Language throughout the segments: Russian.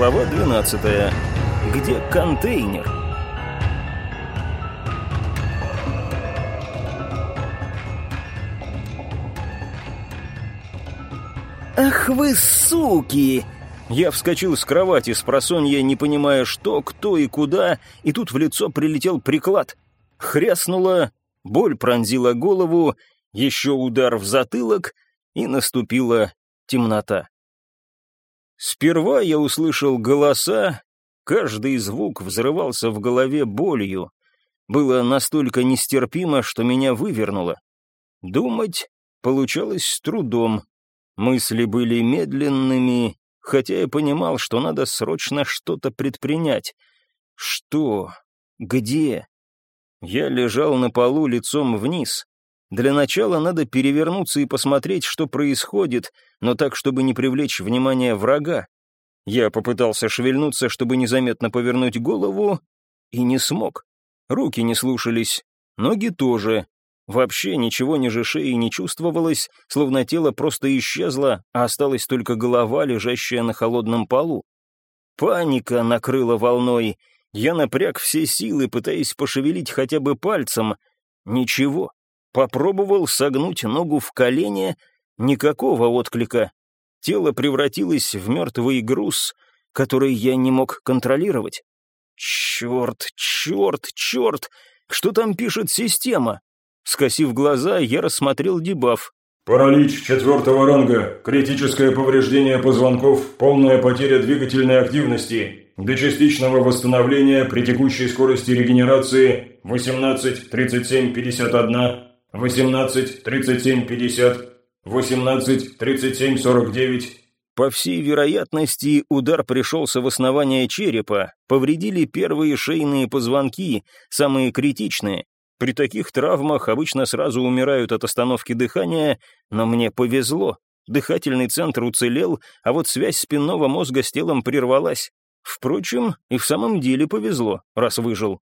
Глава 12. Где контейнер? «Ах вы суки!» Я вскочил с кровати с просонья, не понимая, что, кто и куда, и тут в лицо прилетел приклад. Хряснуло, боль пронзила голову, еще удар в затылок, и наступила темнота. Сперва я услышал голоса, каждый звук взрывался в голове болью. Было настолько нестерпимо, что меня вывернуло. Думать получалось с трудом. Мысли были медленными, хотя я понимал, что надо срочно что-то предпринять. Что? Где? Я лежал на полу лицом вниз. Для начала надо перевернуться и посмотреть, что происходит, но так, чтобы не привлечь внимание врага. Я попытался шевельнуться, чтобы незаметно повернуть голову, и не смог. Руки не слушались, ноги тоже. Вообще ничего ниже шеи не чувствовалось, словно тело просто исчезло, а осталась только голова, лежащая на холодном полу. Паника накрыла волной. Я напряг все силы, пытаясь пошевелить хотя бы пальцем. Ничего. Попробовал согнуть ногу в колене, никакого отклика. Тело превратилось в мертвый груз, который я не мог контролировать. Черт, черт, черт! Что там пишет система? Скосив глаза, я рассмотрел дебаф. Паралич четвертого ранга, критическое повреждение позвонков, полная потеря двигательной активности, до частичного восстановления при текущей скорости регенерации 18, 37, 51, 18, 37, 50, 18, 37, 49. По всей вероятности, удар пришелся в основание черепа, повредили первые шейные позвонки, самые критичные. При таких травмах обычно сразу умирают от остановки дыхания, но мне повезло. Дыхательный центр уцелел, а вот связь спинного мозга с телом прервалась. Впрочем, и в самом деле повезло, раз выжил.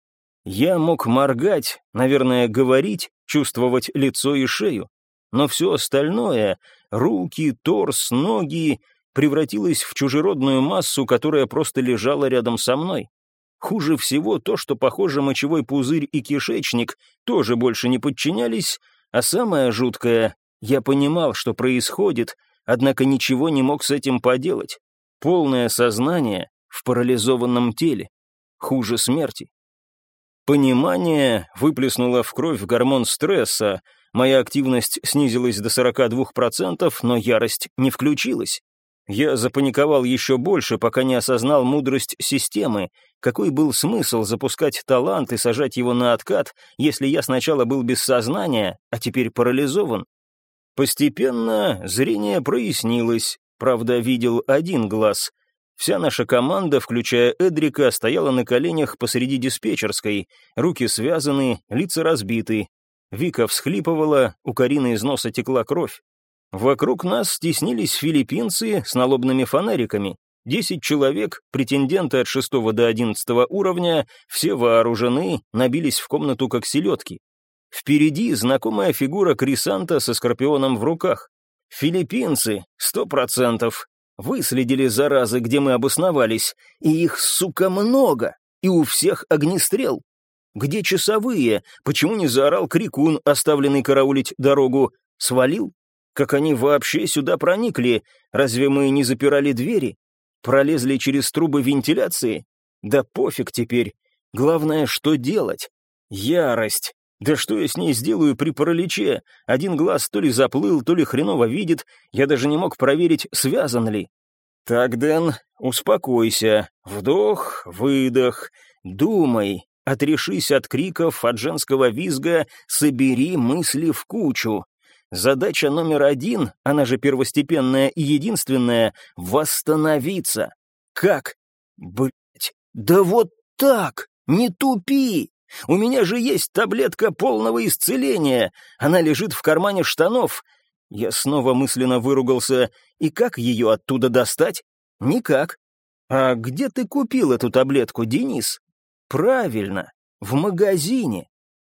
Я мог моргать, наверное, говорить, чувствовать лицо и шею. Но все остальное — руки, торс, ноги — превратилось в чужеродную массу, которая просто лежала рядом со мной. Хуже всего то, что, похоже, мочевой пузырь и кишечник тоже больше не подчинялись, а самое жуткое — я понимал, что происходит, однако ничего не мог с этим поделать. Полное сознание в парализованном теле. Хуже смерти. Понимание выплеснуло в кровь гормон стресса, моя активность снизилась до 42%, но ярость не включилась. Я запаниковал еще больше, пока не осознал мудрость системы. Какой был смысл запускать талант и сажать его на откат, если я сначала был без сознания, а теперь парализован? Постепенно зрение прояснилось, правда, видел один глаз — Вся наша команда, включая Эдрика, стояла на коленях посреди диспетчерской, руки связаны, лица разбиты. Вика всхлипывала, у Карины из носа текла кровь. Вокруг нас стеснились филиппинцы с налобными фонариками. Десять человек, претенденты от шестого до одиннадцатого уровня, все вооружены, набились в комнату как селедки. Впереди знакомая фигура Крисанта со скорпионом в руках. Филиппинцы, сто процентов, Выследили заразы, где мы обосновались, и их, сука, много, и у всех огнестрел. Где часовые? Почему не заорал крикун, оставленный караулить дорогу? Свалил? Как они вообще сюда проникли? Разве мы не запирали двери? Пролезли через трубы вентиляции? Да пофиг теперь. Главное, что делать? Ярость. Да что я с ней сделаю при параличе? Один глаз то ли заплыл, то ли хреново видит, я даже не мог проверить, связан ли. Так, Дэн, успокойся. Вдох, выдох, думай, отрешись от криков, от женского визга, собери мысли в кучу. Задача номер один, она же первостепенная и единственная, восстановиться. Как? Блять, да вот так, не тупи! У меня же есть таблетка полного исцеления. Она лежит в кармане штанов. Я снова мысленно выругался. И как ее оттуда достать? Никак. А где ты купил эту таблетку, Денис? Правильно, в магазине.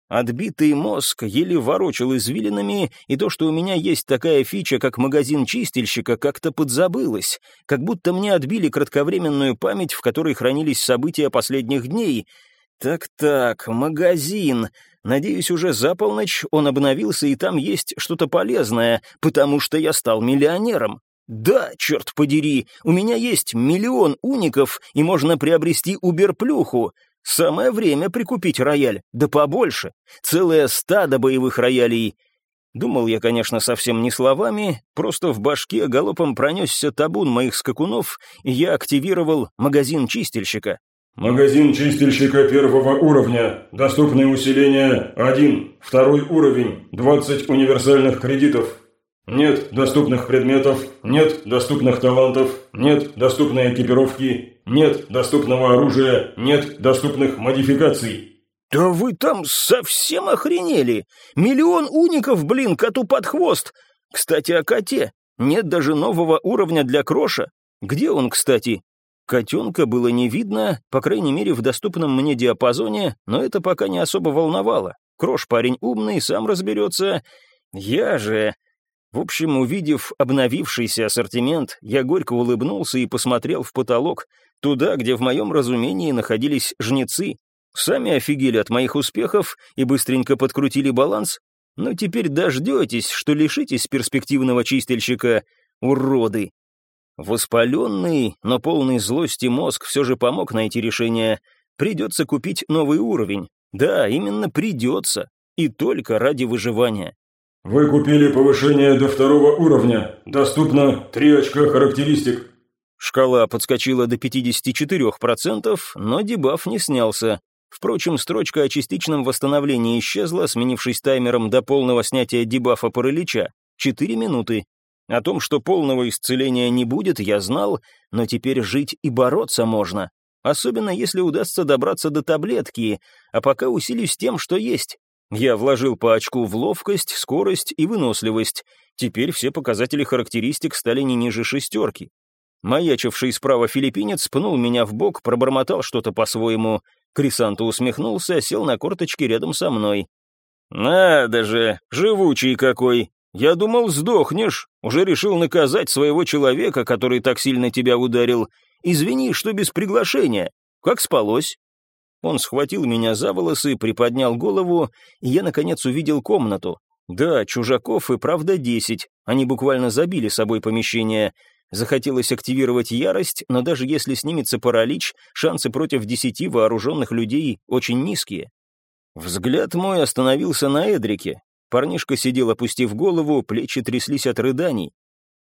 Отбитый мозг еле ворочал извилинами, и то, что у меня есть такая фича, как магазин чистильщика, как-то подзабылось, как будто мне отбили кратковременную память, в которой хранились события последних дней. Так-так, магазин. Надеюсь, уже за полночь он обновился, и там есть что-то полезное, потому что я стал миллионером. Да, черт подери, у меня есть миллион уников, и можно приобрести уберплюху. Самое время прикупить рояль, да побольше. Целое стадо боевых роялей. Думал я, конечно, совсем не словами, просто в башке галопом пронесся табун моих скакунов, и я активировал магазин чистильщика. Магазин чистильщика первого уровня. Доступное усиление 1. Второй уровень. 20 универсальных кредитов. Нет доступных предметов, нет доступных талантов, нет доступной экипировки, нет доступного оружия, нет доступных модификаций. «Да вы там совсем охренели! Миллион уников, блин, коту под хвост! Кстати, о коте. Нет даже нового уровня для Кроша. Где он, кстати?» Котенка было не видно, по крайней мере, в доступном мне диапазоне, но это пока не особо волновало. Крош парень умный, сам разберется. Я же... В общем, увидев обновившийся ассортимент, я горько улыбнулся и посмотрел в потолок, туда, где в моем разумении находились жнецы. Сами офигели от моих успехов и быстренько подкрутили баланс. Но теперь дождетесь, что лишитесь перспективного чистильщика, уроды. Воспаленный, но полный злости мозг все же помог найти решение. Придется купить новый уровень. Да, именно придется. И только ради выживания. Вы купили повышение до второго уровня. Доступно 3 очка характеристик. Шкала подскочила до 54%, но дебаф не снялся. Впрочем, строчка о частичном восстановлении исчезла, сменившись таймером до полного снятия дебафа паралича. Четыре минуты. О том, что полного исцеления не будет, я знал, но теперь жить и бороться можно. Особенно если удастся добраться до таблетки, а пока усилюсь тем, что есть. Я вложил по очку в ловкость, скорость и выносливость. Теперь все показатели характеристик стали не ниже шестерки. Маячивший справа филиппинец пнул меня в бок, пробормотал что-то по-своему. Крисанто усмехнулся, сел на корточки рядом со мной. «Надо же, живучий какой! Я думал, сдохнешь. Уже решил наказать своего человека, который так сильно тебя ударил. Извини, что без приглашения. Как спалось?» Он схватил меня за волосы, приподнял голову, и я, наконец, увидел комнату. Да, чужаков и правда десять. Они буквально забили собой помещение. Захотелось активировать ярость, но даже если снимется паралич, шансы против десяти вооруженных людей очень низкие. Взгляд мой остановился на Эдрике. Парнишка сидел, опустив голову, плечи тряслись от рыданий.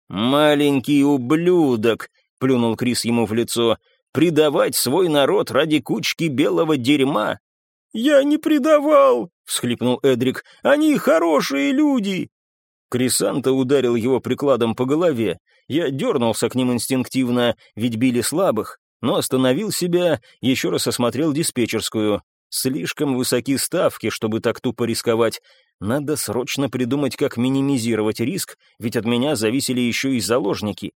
«Маленький ублюдок!» — плюнул Крис ему в лицо предавать свой народ ради кучки белого дерьма?» «Я не предавал!» — всхлипнул Эдрик. «Они хорошие люди!» Крисанта ударил его прикладом по голове. Я дернулся к ним инстинктивно, ведь били слабых, но остановил себя, еще раз осмотрел диспетчерскую. Слишком высоки ставки, чтобы так тупо рисковать. Надо срочно придумать, как минимизировать риск, ведь от меня зависели еще и заложники.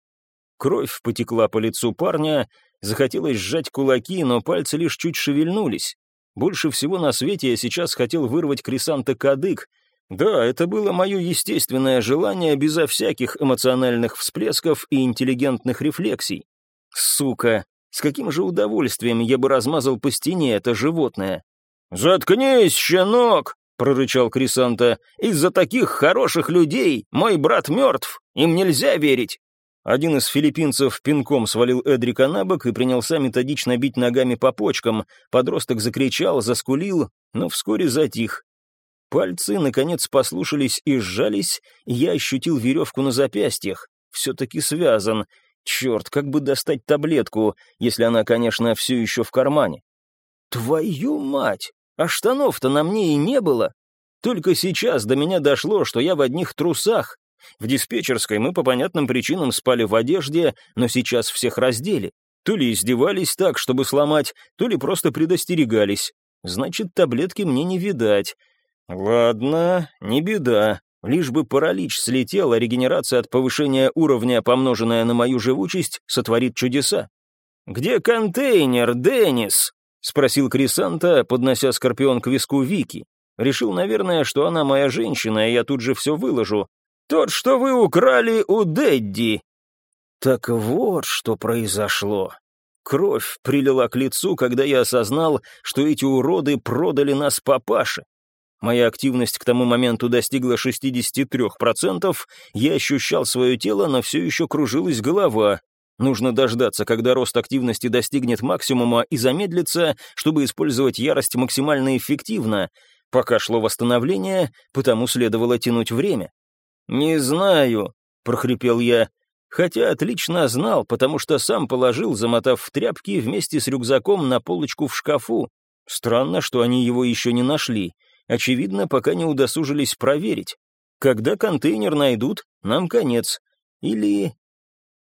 Кровь потекла по лицу парня, Захотелось сжать кулаки, но пальцы лишь чуть шевельнулись. Больше всего на свете я сейчас хотел вырвать Крисанта кадык. Да, это было мое естественное желание безо всяких эмоциональных всплесков и интеллигентных рефлексий. Сука, с каким же удовольствием я бы размазал по стене это животное. «Заткнись, щенок!» — прорычал Крисанта. «Из-за таких хороших людей мой брат мертв, им нельзя верить. Один из филиппинцев пинком свалил Эдрика на бок и принялся методично бить ногами по почкам. Подросток закричал, заскулил, но вскоре затих. Пальцы, наконец, послушались и сжались, и я ощутил веревку на запястьях. Все-таки связан. Черт, как бы достать таблетку, если она, конечно, все еще в кармане. Твою мать! А штанов-то на мне и не было. Только сейчас до меня дошло, что я в одних трусах, в диспетчерской мы по понятным причинам спали в одежде, но сейчас всех раздели. То ли издевались так, чтобы сломать, то ли просто предостерегались. Значит, таблетки мне не видать. Ладно, не беда. Лишь бы паралич слетел, а регенерация от повышения уровня, помноженная на мою живучесть, сотворит чудеса. «Где контейнер, Деннис?» — спросил Крисанта, поднося скорпион к виску Вики. Решил, наверное, что она моя женщина, и я тут же все выложу. Тот, что вы украли у Дэдди. Так вот, что произошло. Кровь прилила к лицу, когда я осознал, что эти уроды продали нас папаше. Моя активность к тому моменту достигла 63%, я ощущал свое тело, но все еще кружилась голова. Нужно дождаться, когда рост активности достигнет максимума и замедлиться, чтобы использовать ярость максимально эффективно. Пока шло восстановление, потому следовало тянуть время. «Не знаю», — прохрипел я, хотя отлично знал, потому что сам положил, замотав в тряпки вместе с рюкзаком на полочку в шкафу. Странно, что они его еще не нашли. Очевидно, пока не удосужились проверить. Когда контейнер найдут, нам конец. Или...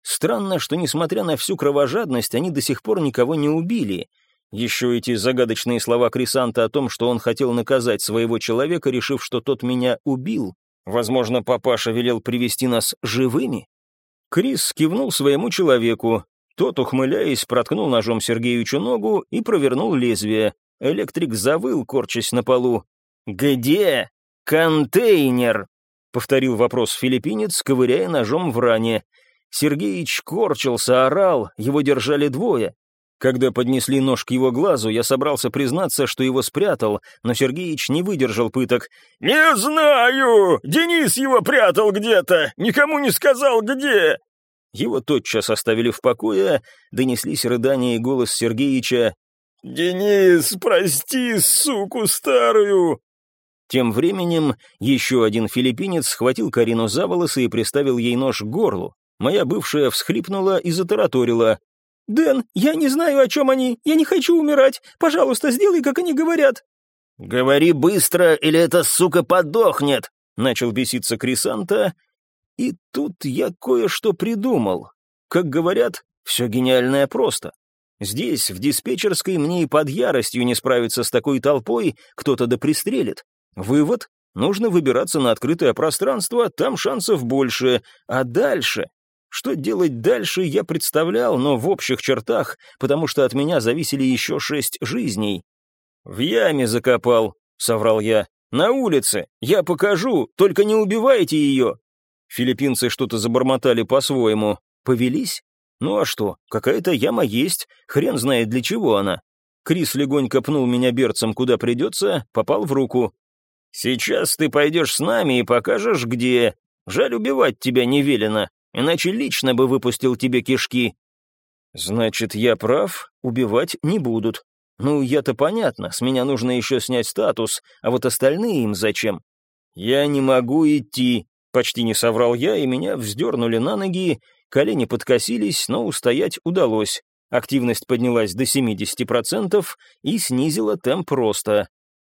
Странно, что, несмотря на всю кровожадность, они до сих пор никого не убили. Еще эти загадочные слова Крисанта о том, что он хотел наказать своего человека, решив, что тот меня убил. Возможно, папаша велел привести нас живыми? Крис кивнул своему человеку. Тот, ухмыляясь, проткнул ножом Сергеевичу ногу и провернул лезвие. Электрик завыл, корчась на полу. «Где контейнер?» — повторил вопрос филиппинец, ковыряя ножом в ране. Сергеич корчился, орал, его держали двое. Когда поднесли нож к его глазу, я собрался признаться, что его спрятал, но Сергеич не выдержал пыток. «Не знаю! Денис его прятал где-то! Никому не сказал, где!» Его тотчас оставили в покое, донеслись рыдания и голос Сергеича. «Денис, прости, суку старую!» Тем временем еще один филиппинец схватил Карину за волосы и приставил ей нож к горлу. Моя бывшая всхлипнула и затараторила. «Дэн, я не знаю, о чем они. Я не хочу умирать. Пожалуйста, сделай, как они говорят». «Говори быстро, или эта сука подохнет!» Начал беситься Крисанта. И тут я кое-что придумал. Как говорят, все гениальное просто. Здесь, в диспетчерской, мне и под яростью не справиться с такой толпой, кто-то да пристрелит. Вывод — нужно выбираться на открытое пространство, там шансов больше, а дальше... Что делать дальше, я представлял, но в общих чертах, потому что от меня зависели еще шесть жизней. «В яме закопал», — соврал я. «На улице. Я покажу, только не убивайте ее». Филиппинцы что-то забормотали по-своему. Повелись? Ну а что, какая-то яма есть, хрен знает для чего она. Крис легонько пнул меня берцем куда придется, попал в руку. «Сейчас ты пойдешь с нами и покажешь, где. Жаль, убивать тебя не велено, иначе лично бы выпустил тебе кишки». «Значит, я прав, убивать не будут. Ну, я-то понятно, с меня нужно еще снять статус, а вот остальные им зачем?» «Я не могу идти», — почти не соврал я, и меня вздернули на ноги, колени подкосились, но устоять удалось. Активность поднялась до 70% и снизила темп роста.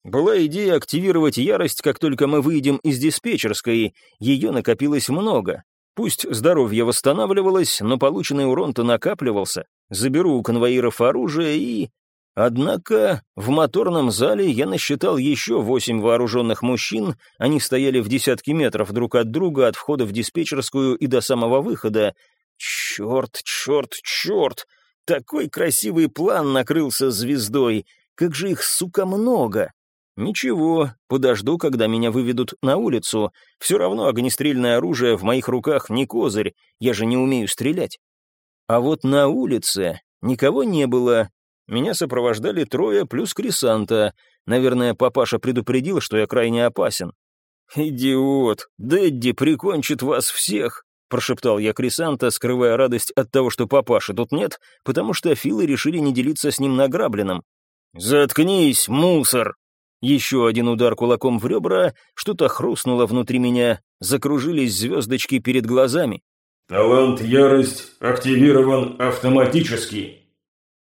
Была идея активировать ярость, как только мы выйдем из диспетчерской, ее накопилось много. Пусть здоровье восстанавливалось, но полученный урон-то накапливался. Заберу у конвоиров оружие и... Однако в моторном зале я насчитал еще восемь вооруженных мужчин, они стояли в десятки метров друг от друга от входа в диспетчерскую и до самого выхода. Черт, черт, черт! Такой красивый план накрылся звездой. Как же их, сука, много! «Ничего, подожду, когда меня выведут на улицу. Все равно огнестрельное оружие в моих руках не козырь, я же не умею стрелять». А вот на улице никого не было. Меня сопровождали трое плюс Крисанта. Наверное, папаша предупредил, что я крайне опасен. «Идиот! Дэдди прикончит вас всех!» прошептал я Крисанта, скрывая радость от того, что папаши тут нет, потому что Филы решили не делиться с ним награбленным. «Заткнись, мусор!» Еще один удар кулаком в ребра, что-то хрустнуло внутри меня, закружились звездочки перед глазами. «Талант Ярость активирован автоматически.